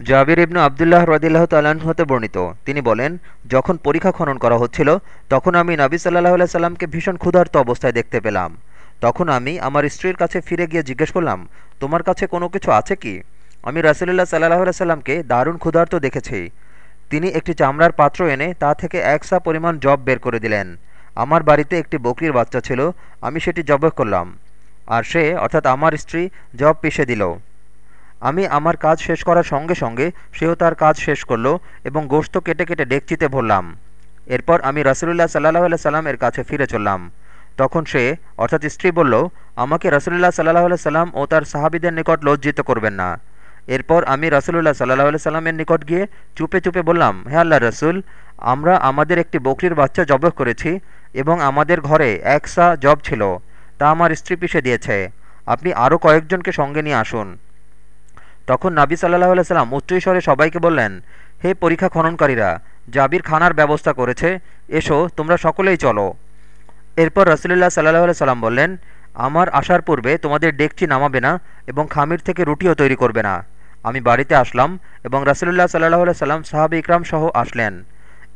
জাবির ইবনু আবদুল্লাহ রদিল্লাহ তাল্লাহ্ন হতে বর্ণিত। তিনি বলেন, যখন পরীক্ষা খনন করা হচ্ছিল, তখন আমি নাবি সাল্লাহ আল্লাহ সাল্লামকে ভীষণ ক্ষুধার্ত অবস্থায় দেখতে পেলাম। তখন আমি আমার স্ত্রীর কাছে ফিরে গিয়ে জিজ্ঞেস করলাম, তোমার কাছে কোনো কিছু আছে কি? আমি রাসুলুল্লাহ সাল্লাহ আল্লাহ সাল্লামকে দারুণ ক্ষুধার্ত দেখেছি। তিনি একটি চামড়ার পাত্র এনে তা থেকে একসা পরিমাণ জব বের করে দিলেন। আমার বাড়িতে একটি বকরির বাচ্চা ছিল, আমি সেটি জবহ করলাম। আর সে, অর্থাৎ আমার স্ত্রী জব পিষে দিল। আমি আমার কাজ শেষ করার সঙ্গে সঙ্গে সেও তার কাজ শেষ করল এবং গোশত কেটে কেটে ডেকচিতে ভরলাম। এরপর আমি রাসুলুল্লাহ সাল্লাহ আল্লাহ সাল্লামের কাছে ফিরে চললাম। তখন সে, অর্থাৎ স্ত্রী বলল, আমাকে রাসুলুল্লাহ সাল্লাহ আল্লাহ সাল্লাম ও তার সাহাবিদের নিকট লজ্জিত করবেন না। এরপর আমি রাসুলুল্লাহ সাল্লাহ আল্লাহ সাল্লামের নিকট গিয়ে চুপে চুপে বললাম, হে আল্লাহ রসুল, আমরা আমাদের একটি বকরির বাচ্চা জবহ করেছি এবং আমাদের ঘরে একসা জব ছিল, তা আমার স্ত্রী পিষে দিয়েছে। আপনি আরও কয়েকজনকে সঙ্গে নিয়ে আসুন। তখন নাবি সাল্লাহ সাল্লাম উচ্চস্বরে সবাইকে বললেন, হে পরীক্ষা খননকারীরা, জাবির খানার ব্যবস্থা করেছে, এসো, তোমরা সকলেই চলো। এরপর রসুলুল্লাহ সাল্লাহ সাল্লাম বললেন, আমার আসার পূর্বে তোমাদের ডেকচি নামাবে না এবং খামির থেকে রুটিও তৈরি করবে না। আমি বাড়িতে আসলাম এবং রাসুলুল্লাহ সাল্লাহ সাল্লাম সাহাব ইকরাম সহ আসলেন।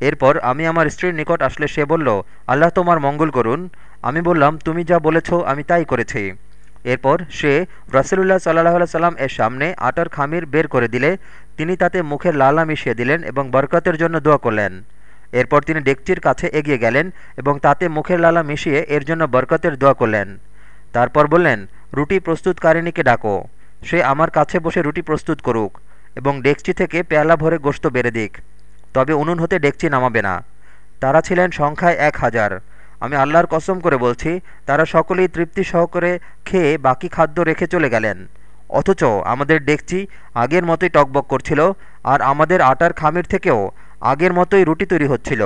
এরপর আমি আমার স্ত্রীর নিকট আসলে সে বলল, আল্লাহ তোমার মঙ্গল করুন। আমি বললাম, তুমি যা বলেছ, আমি তাই করেছি। এরপর সে রাসুলুল্লাহ সাল্লাহ সাল্লাম এর সামনে আটার খামির বের করে দিলে, তিনি তাতে মুখের লালা মিশিয়ে দিলেন এবং বরকতের জন্য দোয়া করলেন। এরপর তিনি ডেকচির কাছে এগিয়ে গেলেন এবং তাতে মুখের লালা মিশিয়ে এর জন্য বরকতের দোয়া করলেন। তারপর বললেন, রুটি প্রস্তুতকারিণীকে ডাকো। সে আমার কাছে বসে রুটি প্রস্তুত করুক এবং ডেকচি থেকে পেয়ালা ভরে গোস্ত বেড়ে দিক। তবে উনুন হতে ডেকচি নামাবে না। তারা ছিলেন সংখ্যায় এক হাজার। আমি আল্লাহর কসম করে বলছি, তারা সকলেই তৃপ্তি সহকারে খেয়ে বাকি খাদ্য রেখে চলে গেলেন। অথচ আমাদের ডেকচি আগের মতোই টকবক করছিল, আর আমাদের আটার খামির থেকেও আগের মতোই রুটি তৈরি হচ্ছিল।